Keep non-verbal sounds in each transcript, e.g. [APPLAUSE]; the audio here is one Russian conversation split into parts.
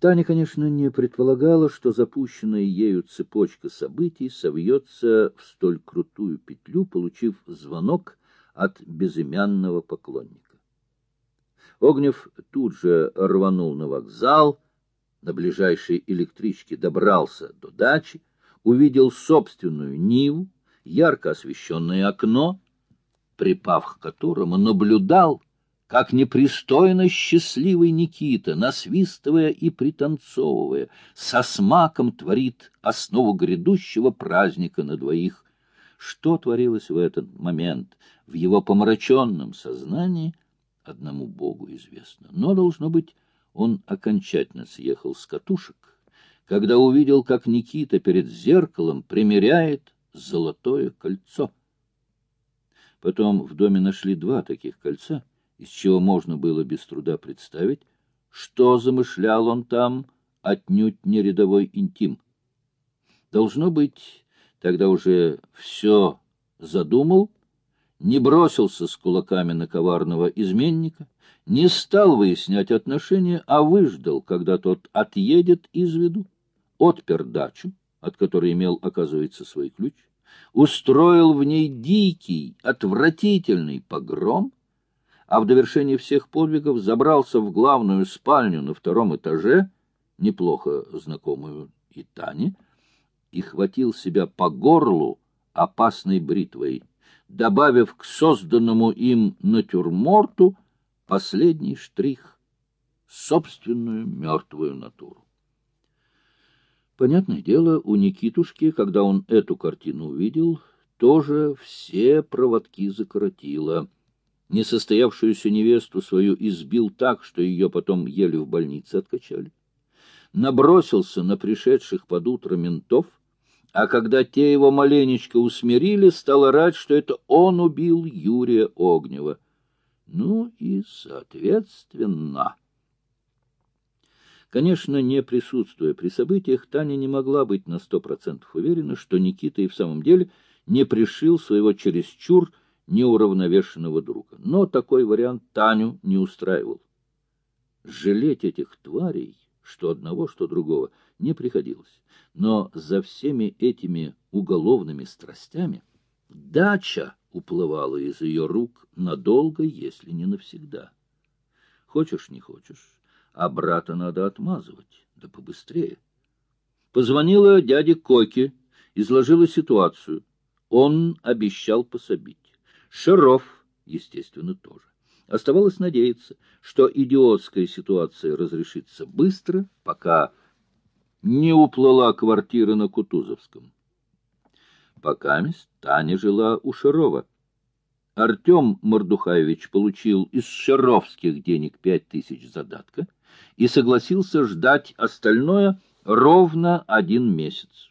Таня, конечно, не предполагала, что запущенная ею цепочка событий совьется в столь крутую петлю, получив звонок от безымянного поклонника. Огнев тут же рванул на вокзал, на ближайшей электричке добрался до дачи, увидел собственную Ниву, ярко освещенное окно, припав к которому наблюдал как непристойно счастливый Никита, насвистывая и пританцовывая, со смаком творит основу грядущего праздника на двоих. Что творилось в этот момент в его помраченном сознании, одному Богу известно. Но, должно быть, он окончательно съехал с катушек, когда увидел, как Никита перед зеркалом примеряет золотое кольцо. Потом в доме нашли два таких кольца — из чего можно было без труда представить, что замышлял он там отнюдь не рядовой интим. Должно быть, тогда уже все задумал, не бросился с кулаками на коварного изменника, не стал выяснять отношения, а выждал, когда тот отъедет из виду, отпер дачу, от которой имел, оказывается, свой ключ, устроил в ней дикий, отвратительный погром, а в довершении всех подвигов забрался в главную спальню на втором этаже, неплохо знакомую и Тане, и хватил себя по горлу опасной бритвой, добавив к созданному им натюрморту последний штрих — собственную мертвую натуру. Понятное дело, у Никитушки, когда он эту картину увидел, тоже все проводки закоротило — Несостоявшуюся невесту свою избил так, что ее потом еле в больнице откачали. Набросился на пришедших под утро ментов, а когда те его маленечко усмирили, стал орать, что это он убил Юрия Огнева. Ну и, соответственно... Конечно, не присутствуя при событиях, Таня не могла быть на сто процентов уверена, что Никита и в самом деле не пришил своего чересчур неуравновешенного друга. Но такой вариант Таню не устраивал. Жалеть этих тварей, что одного, что другого, не приходилось. Но за всеми этими уголовными страстями дача уплывала из ее рук надолго, если не навсегда. Хочешь, не хочешь, а брата надо отмазывать, да побыстрее. Позвонила дяде Коке, изложила ситуацию. Он обещал пособить. Шаров, естественно, тоже. Оставалось надеяться, что идиотская ситуация разрешится быстро, пока не уплыла квартира на Кутузовском. Пока Таня жила у Шарова. Артем Мордухаевич получил из шаровских денег пять тысяч задатка и согласился ждать остальное ровно один месяц.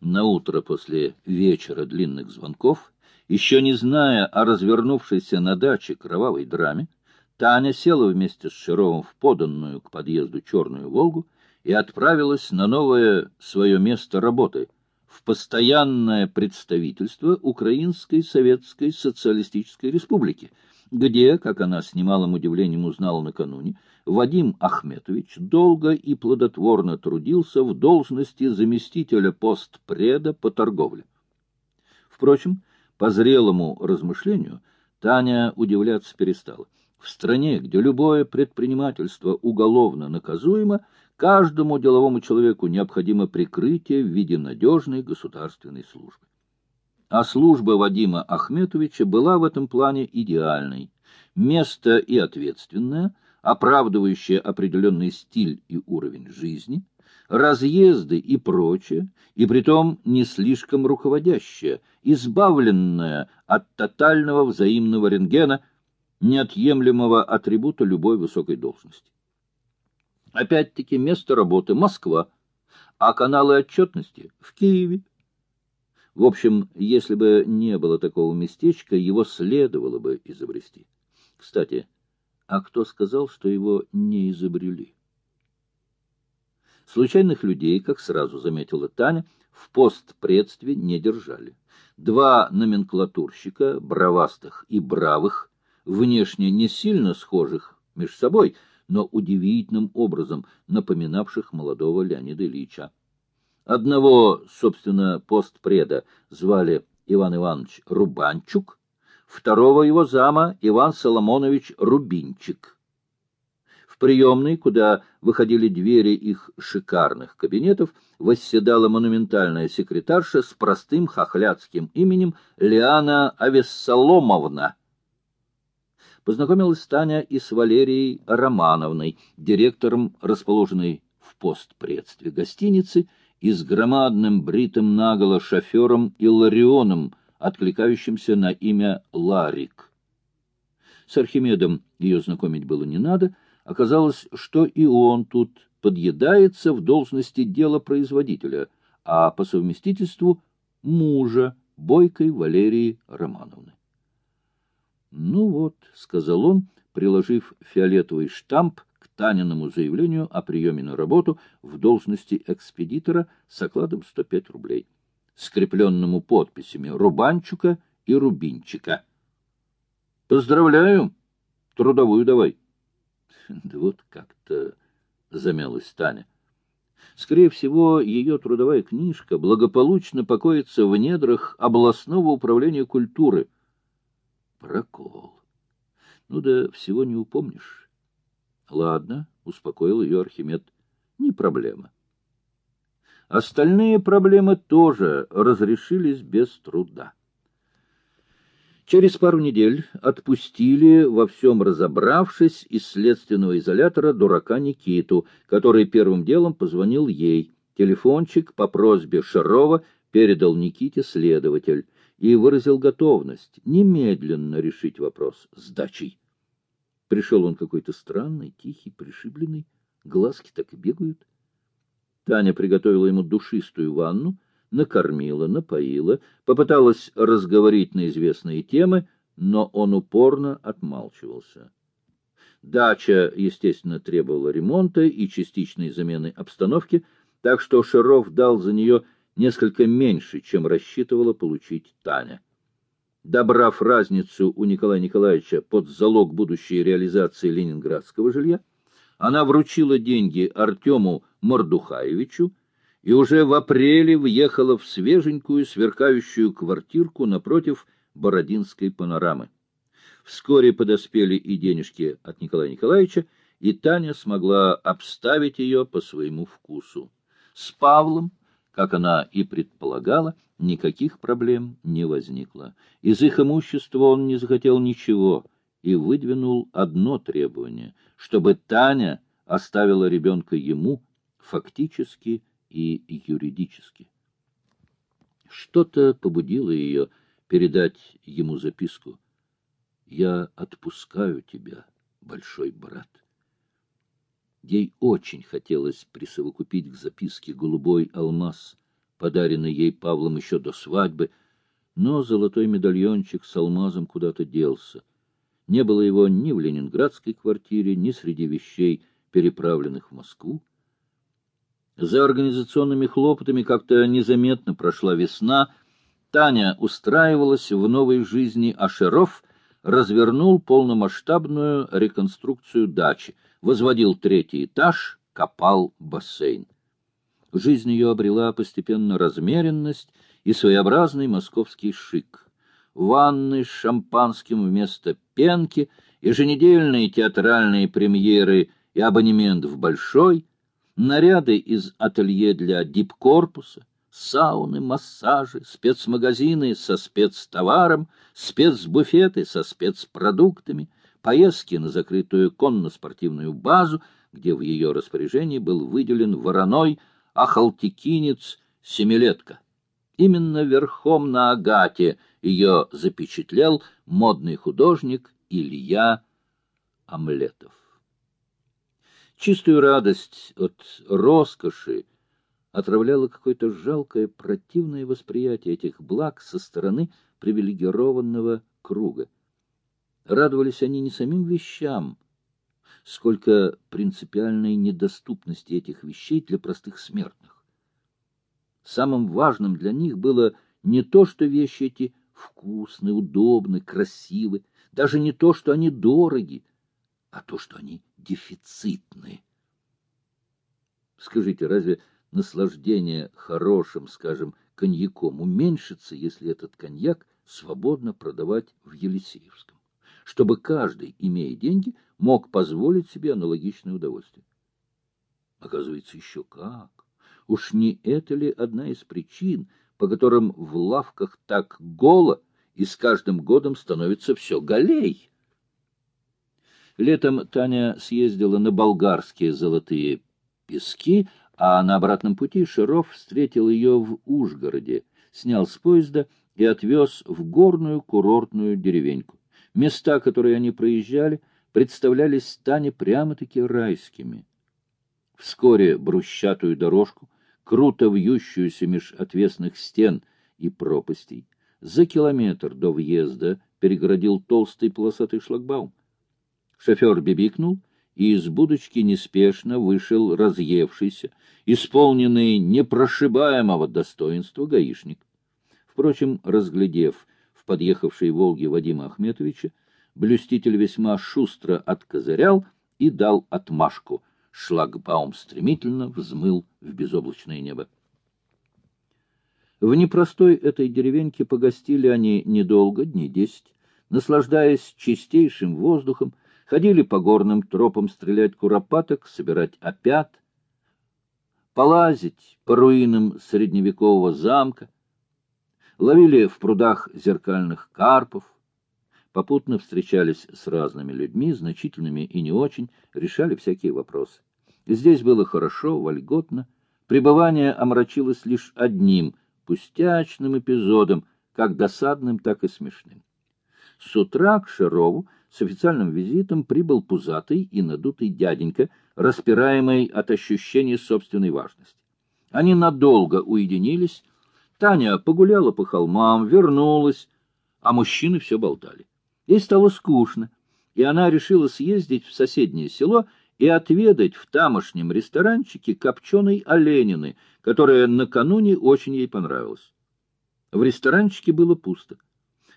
На утро после вечера длинных звонков еще не зная о развернувшейся на даче кровавой драме, Таня села вместе с Шаровым в поданную к подъезду черную «Волгу» и отправилась на новое свое место работы в постоянное представительство Украинской Советской Социалистической Республики, где, как она с немалым удивлением узнала накануне, Вадим Ахметович долго и плодотворно трудился в должности заместителя постпреда по торговле. Впрочем, по зрелому размышлению Таня удивляться перестала. В стране, где любое предпринимательство уголовно наказуемо, каждому деловому человеку необходимо прикрытие в виде надежной государственной службы. А служба Вадима Ахметовича была в этом плане идеальной. Место и ответственное, оправдывающее определенный стиль и уровень жизни – разъезды и прочее, и притом не слишком руководящее, избавленное от тотального взаимного рентгена, неотъемлемого атрибута любой высокой должности. Опять-таки место работы — Москва, а каналы отчетности — в Киеве. В общем, если бы не было такого местечка, его следовало бы изобрести. Кстати, а кто сказал, что его не изобрели? Случайных людей, как сразу заметила Таня, в постпредстве не держали. Два номенклатурщика, бравастых и бравых, внешне не сильно схожих между собой, но удивительным образом напоминавших молодого Леонида Ильича. Одного, собственно, постпреда звали Иван Иванович Рубанчук, второго его зама Иван Соломонович Рубинчик. В приемной, куда выходили двери их шикарных кабинетов, восседала монументальная секретарша с простым хохлядским именем Лиана Авессаломовна. Познакомилась Таня и с Валерией Романовной, директором расположенной в постпредстве гостиницы, и с громадным бритым наголо шофером Илларионом, откликающимся на имя Ларик. С Архимедом ее знакомить было не надо, оказалось, что и он тут подъедается в должности дела производителя, а по совместительству мужа Бойкой Валерии Романовны. «Ну вот», — сказал он, приложив фиолетовый штамп Таниному заявлению о приеме на работу в должности экспедитора с окладом 105 рублей, скрепленному подписями Рубанчука и Рубинчика. «Поздравляю! Трудовую давай!» [LAUGHS] Да вот как-то замялась Таня. Скорее всего, ее трудовая книжка благополучно покоится в недрах областного управления культуры. Прокол. Ну да всего не упомнишь. — Ладно, — успокоил ее Архимед, — не проблема. Остальные проблемы тоже разрешились без труда. Через пару недель отпустили, во всем разобравшись, из следственного изолятора дурака Никиту, который первым делом позвонил ей. Телефончик по просьбе Шарова передал Никите следователь и выразил готовность немедленно решить вопрос с дачей. Пришел он какой-то странный, тихий, пришибленный, глазки так и бегают. Таня приготовила ему душистую ванну, накормила, напоила, попыталась разговорить на известные темы, но он упорно отмалчивался. Дача, естественно, требовала ремонта и частичной замены обстановки, так что Шаров дал за нее несколько меньше, чем рассчитывала получить Таня. Добрав разницу у Николая Николаевича под залог будущей реализации ленинградского жилья, она вручила деньги Артему Мордухаевичу и уже в апреле въехала в свеженькую сверкающую квартирку напротив Бородинской панорамы. Вскоре подоспели и денежки от Николая Николаевича, и Таня смогла обставить ее по своему вкусу. С Павлом как она и предполагала, никаких проблем не возникло. Из их имущества он не захотел ничего и выдвинул одно требование, чтобы Таня оставила ребенка ему фактически и юридически. Что-то побудило ее передать ему записку. «Я отпускаю тебя, большой брат». Ей очень хотелось присовокупить к записке голубой алмаз, подаренный ей Павлом еще до свадьбы, но золотой медальончик с алмазом куда-то делся. Не было его ни в ленинградской квартире, ни среди вещей, переправленных в Москву. За организационными хлопотами как-то незаметно прошла весна. Таня устраивалась в новой жизни, а Шеров развернул полномасштабную реконструкцию дачи — возводил третий этаж, копал бассейн. Жизнь ее обрела постепенно размеренность и своеобразный московский шик. Ванны с шампанским вместо пенки, еженедельные театральные премьеры и абонемент в большой, наряды из ателье для дипкорпуса, сауны, массажи, спецмагазины со спецтоваром, спецбуфеты со спецпродуктами, поездки на закрытую конно-спортивную базу, где в ее распоряжении был выделен вороной ахалтекинец семилетка. Именно верхом на агате ее запечатлел модный художник Илья Омлетов. Чистую радость от роскоши отравляло какое-то жалкое, противное восприятие этих благ со стороны привилегированного круга. Радовались они не самим вещам, сколько принципиальной недоступности этих вещей для простых смертных. Самым важным для них было не то, что вещи эти вкусны, удобны, красивы, даже не то, что они дороги, а то, что они дефицитны. Скажите, разве наслаждение хорошим, скажем, коньяком уменьшится, если этот коньяк свободно продавать в Елисеевском, чтобы каждый, имея деньги, мог позволить себе аналогичное удовольствие? Оказывается, еще как. Уж не это ли одна из причин, по которым в лавках так голо и с каждым годом становится все голей? Летом Таня съездила на болгарские золотые пески, а на обратном пути Широв встретил ее в Ужгороде, снял с поезда и отвез в горную курортную деревеньку. Места, которые они проезжали, представлялись Тане прямо-таки райскими. Вскоре брусчатую дорожку, круто вьющуюся меж отвесных стен и пропастей, за километр до въезда перегородил толстый полосатый шлагбаум. Шофер бибикнул, и из будочки неспешно вышел разъевшийся, исполненный непрошибаемого достоинства гаишник. Впрочем, разглядев в подъехавшей «Волге» Вадима Ахметовича, блюститель весьма шустро откозырял и дал отмашку. Шлагбаум стремительно взмыл в безоблачное небо. В непростой этой деревеньке погостили они недолго, дней десять, наслаждаясь чистейшим воздухом, ходили по горным тропам стрелять куропаток, собирать опят, полазить по руинам средневекового замка, ловили в прудах зеркальных карпов, попутно встречались с разными людьми, значительными и не очень, решали всякие вопросы. Здесь было хорошо, вольготно, пребывание омрачилось лишь одним пустячным эпизодом, как досадным, так и смешным. С утра к Шарову с официальным визитом прибыл пузатый и надутый дяденька, распираемый от ощущения собственной важности. Они надолго уединились, Таня погуляла по холмам, вернулась, а мужчины все болтали. Ей стало скучно, и она решила съездить в соседнее село и отведать в тамошнем ресторанчике копченой оленины, которая накануне очень ей понравилась. В ресторанчике было пусто.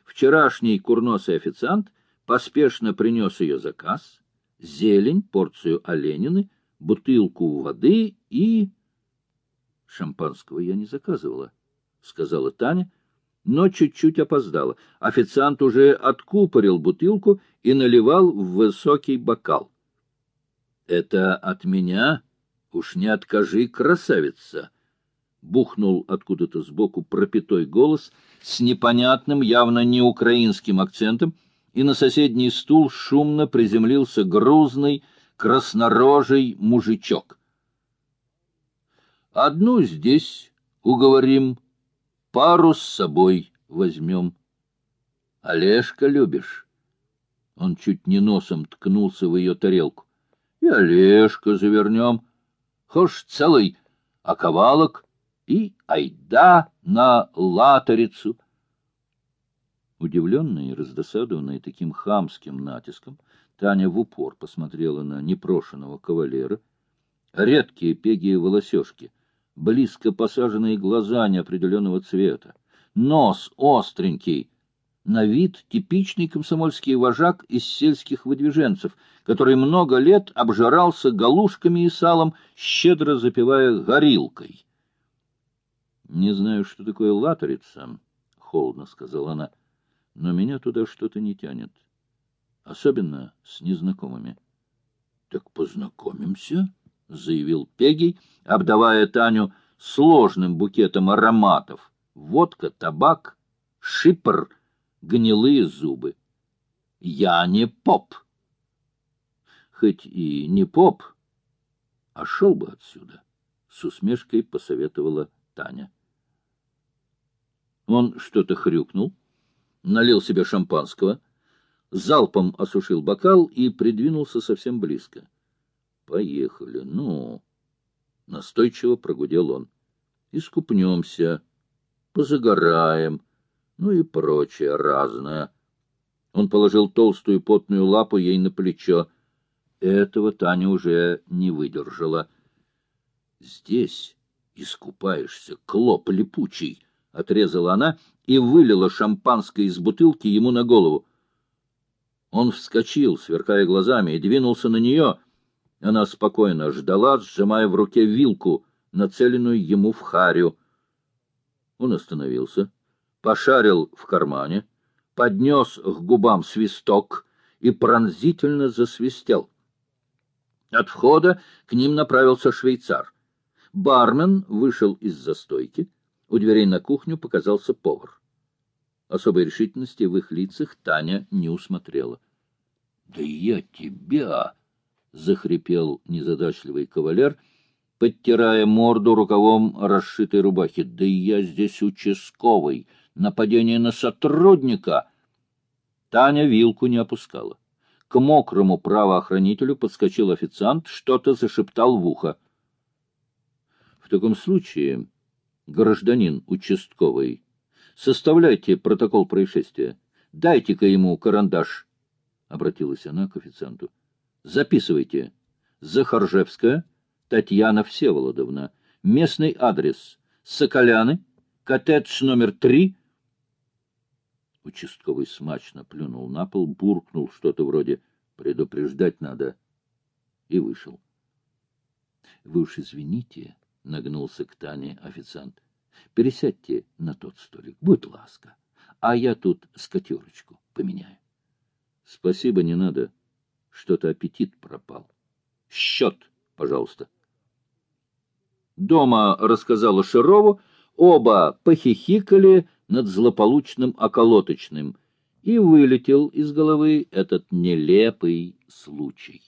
Вчерашний курносый официант поспешно принес ее заказ, зелень, порцию оленины, бутылку воды и... Шампанского я не заказывала, — сказала Таня, но чуть-чуть опоздала. Официант уже откупорил бутылку и наливал в высокий бокал. — Это от меня? Уж не откажи, красавица! — бухнул откуда-то сбоку пропитой голос с непонятным, явно не украинским акцентом, и на соседний стул шумно приземлился грузный, краснорожий мужичок. «Одну здесь уговорим, пару с собой возьмем. Олежка любишь?» Он чуть не носом ткнулся в ее тарелку. «И Олежка завернем. Хошь целый, а ковалок и айда на латорицу. Удивленная и раздосадованная таким хамским натиском, Таня в упор посмотрела на непрошенного кавалера. Редкие пегие волосешки, близко посаженные глаза неопределенного цвета, нос остренький, на вид типичный комсомольский вожак из сельских выдвиженцев, который много лет обжирался галушками и салом, щедро запивая горилкой. Не знаю, что такое латорица, — холодно сказала она, — но меня туда что-то не тянет. Особенно с незнакомыми. — Так познакомимся, — заявил Пегий, обдавая Таню сложным букетом ароматов. Водка, табак, шипр, гнилые зубы. Я не поп. Хоть и не поп, а шел бы отсюда, — с усмешкой посоветовала Таня. Он что-то хрюкнул, налил себе шампанского, залпом осушил бокал и придвинулся совсем близко. «Поехали, ну!» Настойчиво прогудел он. «Искупнемся, позагораем, ну и прочее разное». Он положил толстую потную лапу ей на плечо. Этого Таня уже не выдержала. «Здесь искупаешься, клоп липучий!» — отрезала она и вылила шампанское из бутылки ему на голову. Он вскочил, сверкая глазами, и двинулся на нее. Она спокойно ждала, сжимая в руке вилку, нацеленную ему в харю. Он остановился, пошарил в кармане, поднес к губам свисток и пронзительно засвистел. От входа к ним направился швейцар. Бармен вышел из застойки. У дверей на кухню показался повар. Особой решительности в их лицах Таня не усмотрела. — Да я тебя! — захрипел незадачливый кавалер, подтирая морду рукавом расшитой рубахи. — Да я здесь участковый! Нападение на сотрудника! Таня вилку не опускала. К мокрому правоохранителю подскочил официант, что-то зашептал в ухо. — В таком случае, гражданин участковый, составляйте протокол происшествия. Дайте-ка ему карандаш, — обратилась она к официанту. — Записывайте. Захаржевская Татьяна Всеволодовна. Местный адрес. Соколяны. Коттедж номер три. Участковый смачно плюнул на пол, буркнул что-то вроде «предупреждать надо» и вышел. — Вы уж извините, — нагнулся к Тане официант. Пересядьте на тот столик, будь ласка, а я тут скатерочку поменяю. — Спасибо, не надо. Что-то аппетит пропал. — Счет, пожалуйста. Дома рассказала Широву, оба похихикали над злополучным околоточным, и вылетел из головы этот нелепый случай.